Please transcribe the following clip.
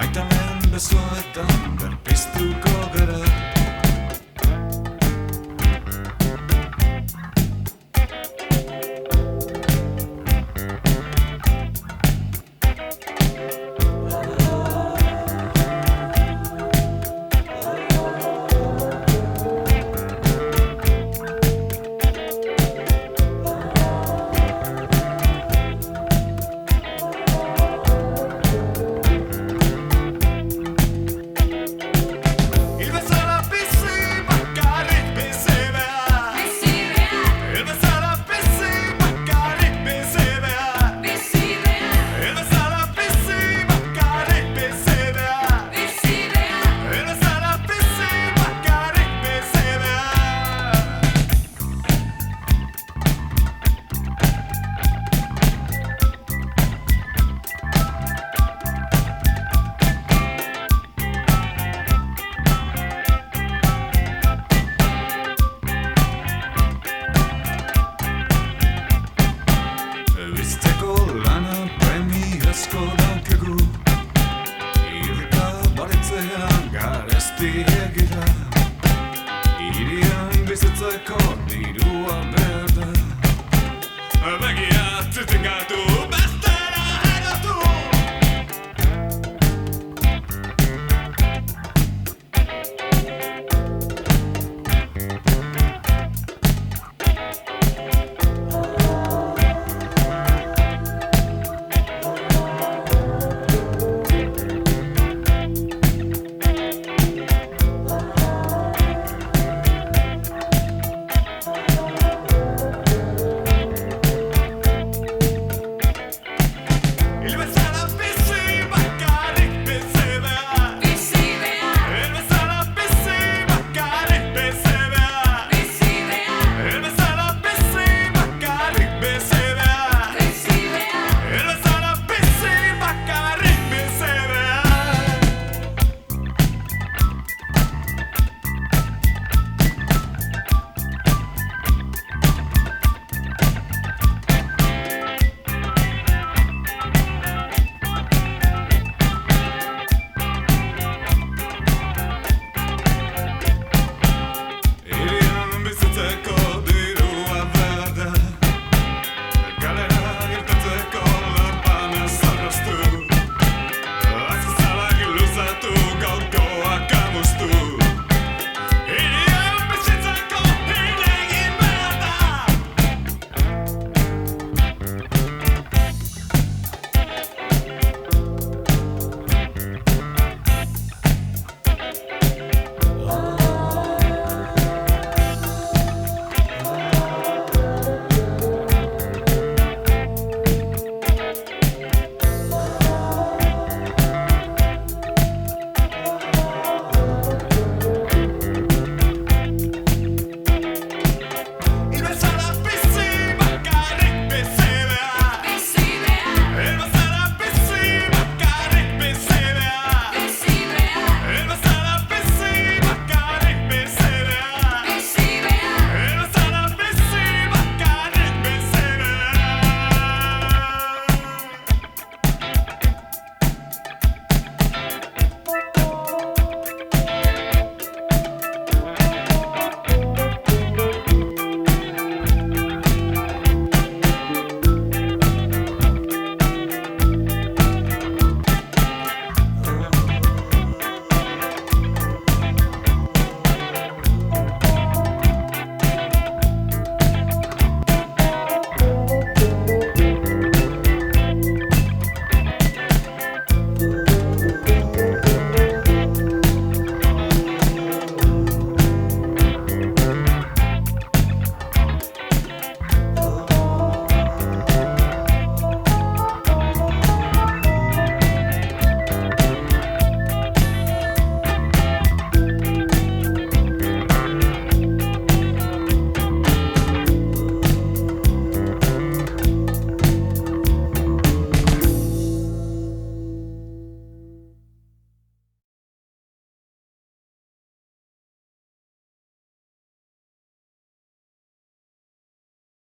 Bizitzeko dirua berda Begiat tingatu